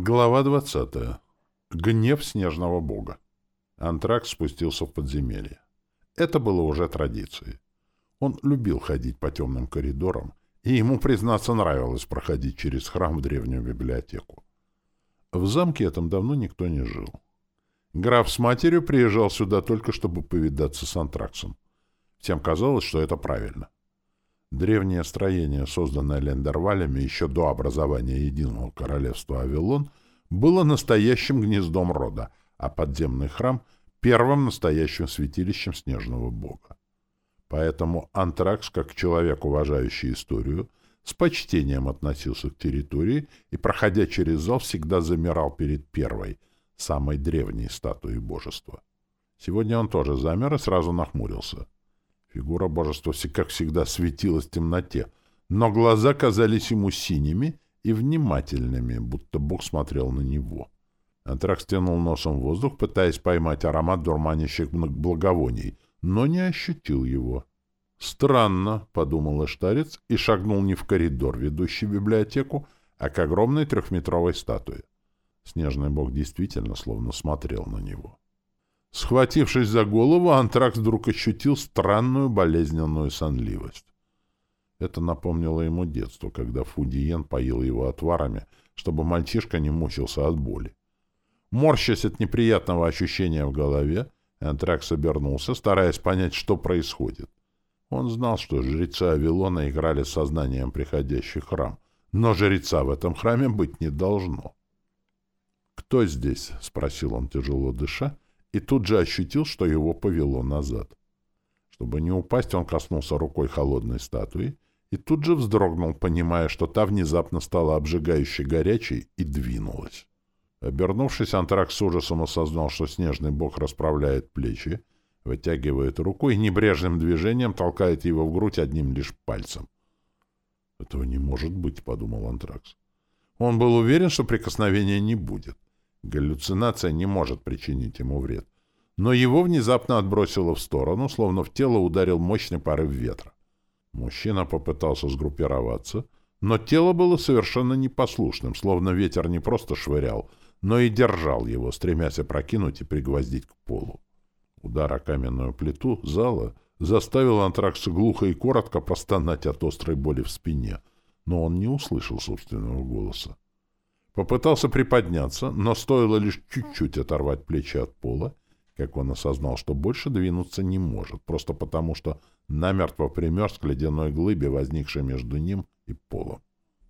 Глава 20. Гнев снежного бога. Антракс спустился в подземелье. Это было уже традицией. Он любил ходить по темным коридорам, и ему, признаться, нравилось проходить через храм в древнюю библиотеку. В замке этом давно никто не жил. Граф с матерью приезжал сюда только, чтобы повидаться с Антраксом. Всем казалось, что это правильно. Древнее строение, созданное Лендервалями еще до образования единого королевства Авилон, было настоящим гнездом рода, а подземный храм — первым настоящим святилищем снежного бога. Поэтому Антракс, как человек, уважающий историю, с почтением относился к территории и, проходя через зал, всегда замирал перед первой, самой древней статуей божества. Сегодня он тоже замер и сразу нахмурился — Фигура божества, как всегда, светилась в темноте, но глаза казались ему синими и внимательными, будто Бог смотрел на него. Антрак стянул носом воздух, пытаясь поймать аромат дурманящих благовоний, но не ощутил его. «Странно», — подумал Эштарец и шагнул не в коридор, ведущий в библиотеку, а к огромной трехметровой статуе. Снежный бог действительно словно смотрел на него. Схватившись за голову, Антракс вдруг ощутил странную болезненную сонливость. Это напомнило ему детство, когда Фудиен поил его отварами, чтобы мальчишка не мучился от боли. Морщась от неприятного ощущения в голове, Антракс обернулся, стараясь понять, что происходит. Он знал, что жрецы Авилона играли с сознанием приходящих храм, но жреца в этом храме быть не должно. «Кто здесь?» — спросил он, тяжело дыша, и тут же ощутил, что его повело назад. Чтобы не упасть, он коснулся рукой холодной статуи и тут же вздрогнул, понимая, что та внезапно стала обжигающе горячей и двинулась. Обернувшись, Антрак с ужасом осознал, что снежный бог расправляет плечи, вытягивает руку и небрежным движением толкает его в грудь одним лишь пальцем. «Этого не может быть», — подумал Антракс. Он был уверен, что прикосновения не будет. Галлюцинация не может причинить ему вред. Но его внезапно отбросило в сторону, словно в тело ударил мощный порыв ветра. Мужчина попытался сгруппироваться, но тело было совершенно непослушным, словно ветер не просто швырял, но и держал его, стремясь опрокинуть и пригвоздить к полу. Удар о каменную плиту зала заставил антракса глухо и коротко простонать от острой боли в спине, но он не услышал собственного голоса. Попытался приподняться, но стоило лишь чуть-чуть оторвать плечи от пола, как он осознал, что больше двинуться не может, просто потому что намертво примерз к ледяной глыбе, возникшей между ним и полом.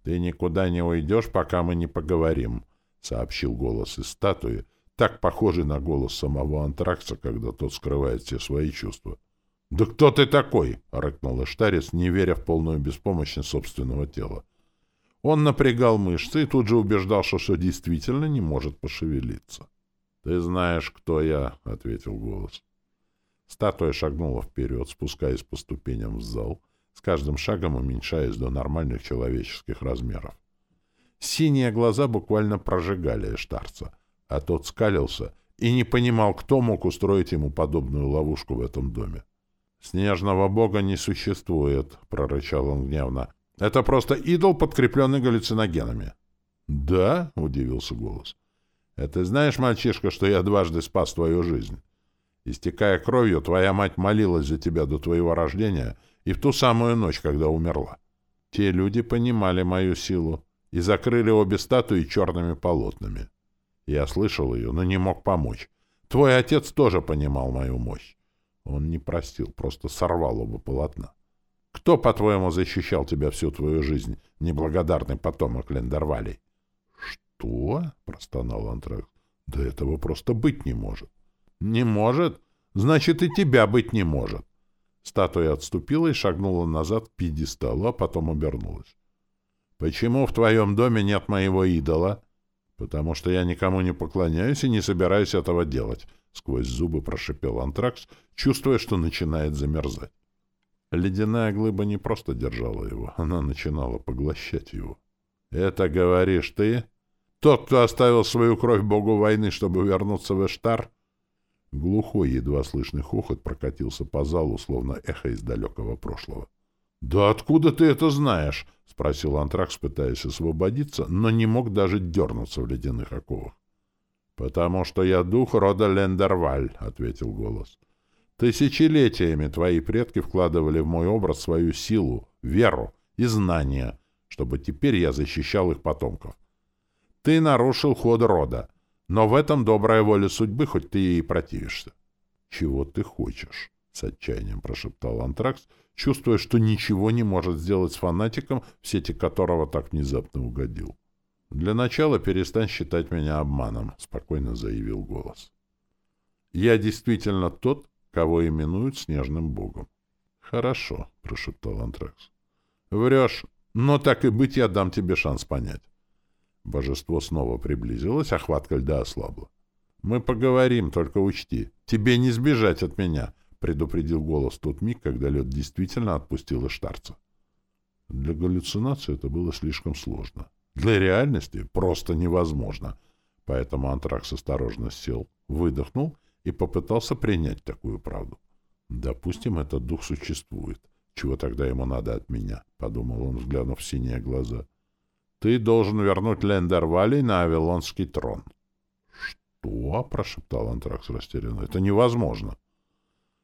«Ты никуда не уйдешь, пока мы не поговорим», — сообщил голос из статуи, так похожий на голос самого антракса, когда тот скрывает все свои чувства. «Да кто ты такой?» — рыкнул Эштарец, не веря в полную беспомощность собственного тела. Он напрягал мышцы и тут же убеждал, что все действительно не может пошевелиться. — Ты знаешь, кто я, — ответил голос. Статуя шагнула вперед, спускаясь по ступеням в зал, с каждым шагом уменьшаясь до нормальных человеческих размеров. Синие глаза буквально прожигали Эштарца, а тот скалился и не понимал, кто мог устроить ему подобную ловушку в этом доме. «Снежного бога не существует», — прорычал он гневно. Это просто идол, подкрепленный галлюциногенами. «Да?» — удивился голос. «Это знаешь, мальчишка, что я дважды спас твою жизнь? Истекая кровью, твоя мать молилась за тебя до твоего рождения и в ту самую ночь, когда умерла. Те люди понимали мою силу и закрыли обе статуи черными полотнами. Я слышал ее, но не мог помочь. Твой отец тоже понимал мою мощь. Он не простил, просто сорвал оба полотна. Кто, по-твоему, защищал тебя всю твою жизнь, неблагодарный потомок Лендервалей? — Что? — простонал Антракс. — Да этого просто быть не может. — Не может? Значит, и тебя быть не может. Статуя отступила и шагнула назад к пьедесталу, а потом обернулась. — Почему в твоем доме нет моего идола? — Потому что я никому не поклоняюсь и не собираюсь этого делать, — сквозь зубы прошипел Антракс, чувствуя, что начинает замерзать. Ледяная глыба не просто держала его, она начинала поглощать его. «Это говоришь ты? Тот, кто оставил свою кровь богу войны, чтобы вернуться в Эштар?» Глухой, едва слышный хохот прокатился по залу, словно эхо из далекого прошлого. «Да откуда ты это знаешь?» — спросил Антракс, пытаясь освободиться, но не мог даже дернуться в ледяных оковах. «Потому что я дух рода Лендерваль», — ответил голос. «Тысячелетиями твои предки вкладывали в мой образ свою силу, веру и знания, чтобы теперь я защищал их потомков. Ты нарушил ход рода, но в этом добрая воля судьбы, хоть ты ей противишься». «Чего ты хочешь?» — с отчаянием прошептал Антракс, чувствуя, что ничего не может сделать с фанатиком, в сети которого так внезапно угодил. «Для начала перестань считать меня обманом», — спокойно заявил голос. «Я действительно тот, кого именуют снежным богом». «Хорошо», — прошептал Антракс. «Врешь, но так и быть я дам тебе шанс понять». Божество снова приблизилось, а хватка льда ослабла. «Мы поговорим, только учти. Тебе не сбежать от меня. — предупредил голос тот миг, когда лед действительно отпустил Иштарца. Для галлюцинации это было слишком сложно. Для реальности просто невозможно. Поэтому Антракс осторожно сел, выдохнул и попытался принять такую правду. «Допустим, этот дух существует. Чего тогда ему надо от меня?» — подумал он, взглянув в синие глаза. «Ты должен вернуть Лендервали на Авилонский трон». «Что?» — прошептал Антракс растерянно. «Это невозможно».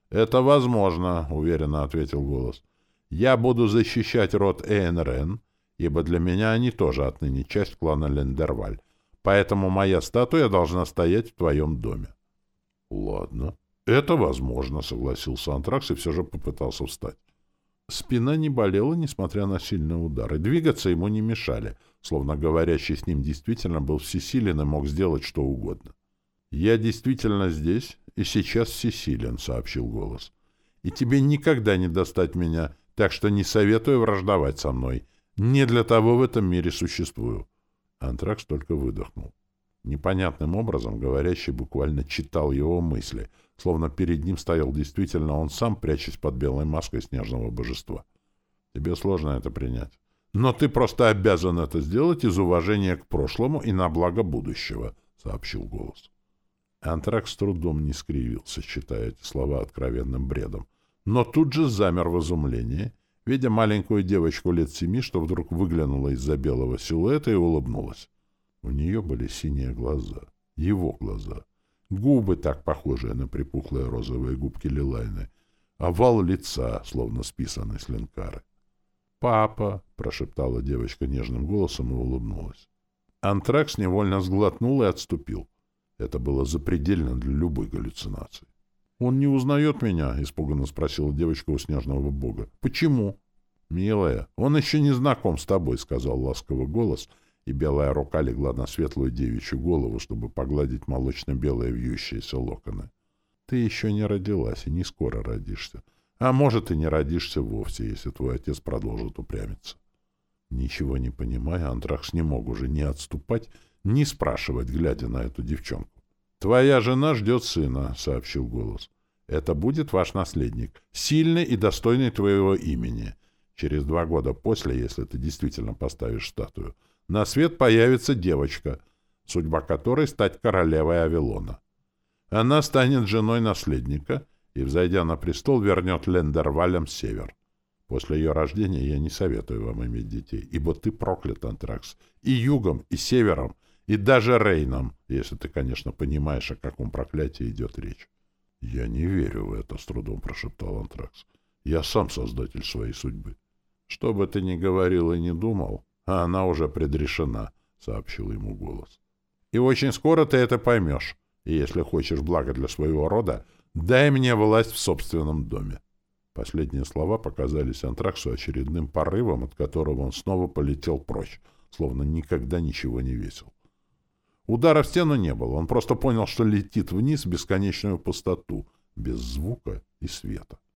«Это возможно», — уверенно ответил голос. «Я буду защищать род Эйнрен, ибо для меня они тоже отныне часть клана Лендерваль, поэтому моя статуя должна стоять в твоем доме». «Ладно, это возможно», — согласился Антракс и все же попытался встать. Спина не болела, несмотря на сильные удары. Двигаться ему не мешали, словно говорящий с ним действительно был всесилен и мог сделать что угодно. «Я действительно здесь и сейчас всесилен», — сообщил голос. «И тебе никогда не достать меня, так что не советую враждовать со мной. Не для того в этом мире существую». Антракс только выдохнул. Непонятным образом говорящий буквально читал его мысли, словно перед ним стоял действительно он сам, прячась под белой маской снежного божества. Тебе сложно это принять. Но ты просто обязан это сделать из уважения к прошлому и на благо будущего, — сообщил голос. Антракс с трудом не скривился, считая эти слова откровенным бредом. Но тут же замер в изумлении, видя маленькую девочку лет семи, что вдруг выглянула из-за белого силуэта и улыбнулась. У нее были синие глаза, его глаза, губы так похожие на припухлые розовые губки Лилайны, овал лица, словно списанный с линкары. «Папа!» — прошептала девочка нежным голосом и улыбнулась. Антракс невольно сглотнул и отступил. Это было запредельно для любой галлюцинации. «Он не узнает меня?» — испуганно спросила девочка у снежного бога. «Почему?» «Милая, он еще не знаком с тобой», — сказал ласковый голос, и белая рука легла на светлую девичью голову, чтобы погладить молочно-белые вьющиеся локоны. «Ты еще не родилась и не скоро родишься. А может, и не родишься вовсе, если твой отец продолжит упрямиться». Ничего не понимая, Антракс не мог уже ни отступать, не спрашивать, глядя на эту девчонку. «Твоя жена ждет сына», — сообщил голос. «Это будет ваш наследник, сильный и достойный твоего имени. Через два года после, если ты действительно поставишь статую, на свет появится девочка, судьба которой — стать королевой Авилона. Она станет женой наследника и, взойдя на престол, вернет Лендервалем север. После ее рождения я не советую вам иметь детей, ибо ты проклят, Антракс, и югом, и севером, и даже Рейном, если ты, конечно, понимаешь, о каком проклятии идет речь. — Я не верю в это, — с трудом прошептал Антракс. — Я сам создатель своей судьбы. — Что бы ты ни говорил и не думал, а она уже предрешена, — сообщил ему голос. — И очень скоро ты это поймешь. И если хочешь блага для своего рода, дай мне власть в собственном доме. Последние слова показались Антраксу очередным порывом, от которого он снова полетел прочь, словно никогда ничего не весил. Удара в стену не было, он просто понял, что летит вниз в бесконечную пустоту, без звука и света.